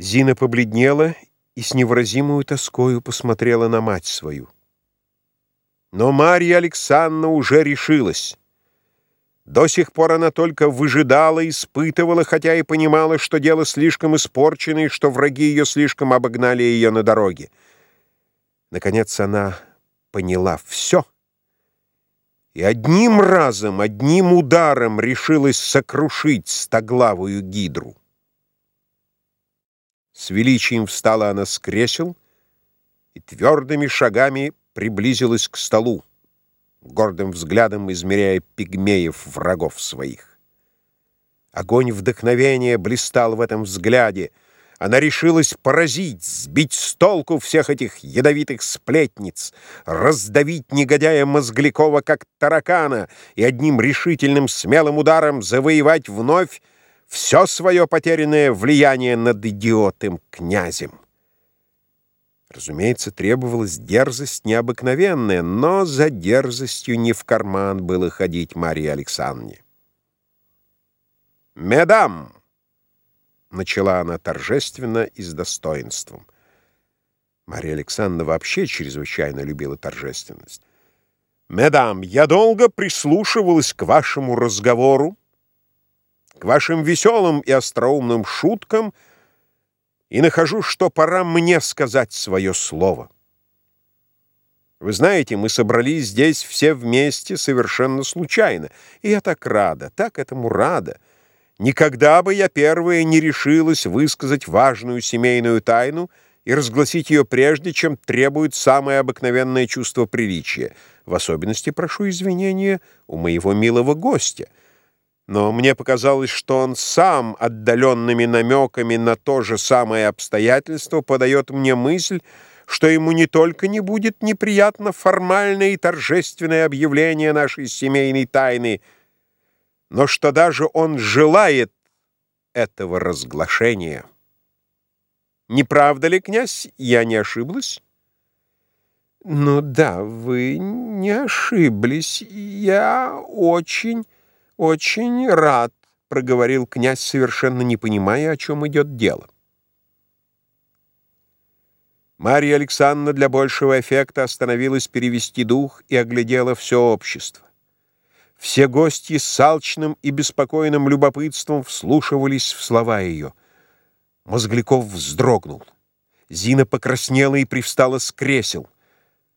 Зина побледнела и с невыразимую тоскою посмотрела на мать свою. Но Марья Александровна уже решилась. До сих пор она только выжидала, испытывала, хотя и понимала, что дело слишком испорчено и что враги ее слишком обогнали ее на дороге. Наконец она поняла все и одним разом, одним ударом решилась сокрушить стоглавую гидру. С величием встала она с кресел и твердыми шагами приблизилась к столу, гордым взглядом измеряя пигмеев врагов своих. Огонь вдохновения блистал в этом взгляде. Она решилась поразить, сбить с толку всех этих ядовитых сплетниц, раздавить негодяя Мозглякова, как таракана, и одним решительным смелым ударом завоевать вновь все свое потерянное влияние над идиотым князем. Разумеется, требовалась дерзость необыкновенная, но за дерзостью не в карман было ходить Марии Александровне. «Медам!» — начала она торжественно и с достоинством. Мария Александровна вообще чрезвычайно любила торжественность. «Медам, я долго прислушивалась к вашему разговору, к вашим веселым и остроумным шуткам и нахожу, что пора мне сказать свое слово. Вы знаете, мы собрались здесь все вместе совершенно случайно, и я так рада, так этому рада. Никогда бы я первая не решилась высказать важную семейную тайну и разгласить ее прежде, чем требует самое обыкновенное чувство приличия. В особенности прошу извинения у моего милого гостя — но мне показалось, что он сам отдаленными намеками на то же самое обстоятельство подает мне мысль, что ему не только не будет неприятно формальное и торжественное объявление нашей семейной тайны, но что даже он желает этого разглашения. Не правда ли, князь, я не ошиблась? Ну да, вы не ошиблись. Я очень... «Очень рад», — проговорил князь, совершенно не понимая, о чем идет дело. Марья Александровна для большего эффекта остановилась перевести дух и оглядела все общество. Все гости с алчным и беспокойным любопытством вслушивались в слова ее. Мозгликов вздрогнул. Зина покраснела и привстала с кресел.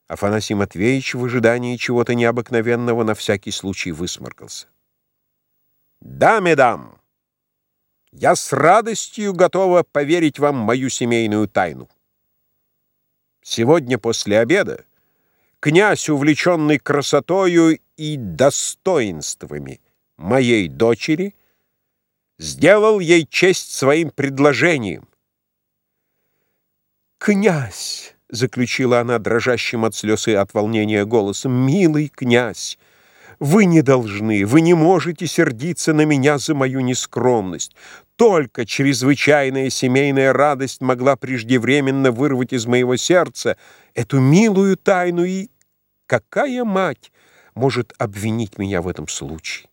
Афанасий Матвеевич в ожидании чего-то необыкновенного на всякий случай высморкался. «Да, медам, я с радостью готова поверить вам мою семейную тайну. Сегодня после обеда князь, увлеченный красотою и достоинствами моей дочери, сделал ей честь своим предложением. «Князь!» — заключила она дрожащим от слез и от волнения голосом. «Милый князь!» Вы не должны, вы не можете сердиться на меня за мою нескромность. Только чрезвычайная семейная радость могла преждевременно вырвать из моего сердца эту милую тайну, и какая мать может обвинить меня в этом случае?